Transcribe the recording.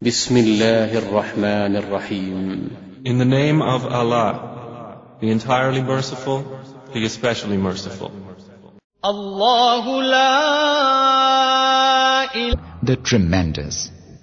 بسم الله الرحمن In the name of Allah, the entirely merciful, the especially merciful. الله the tremendous.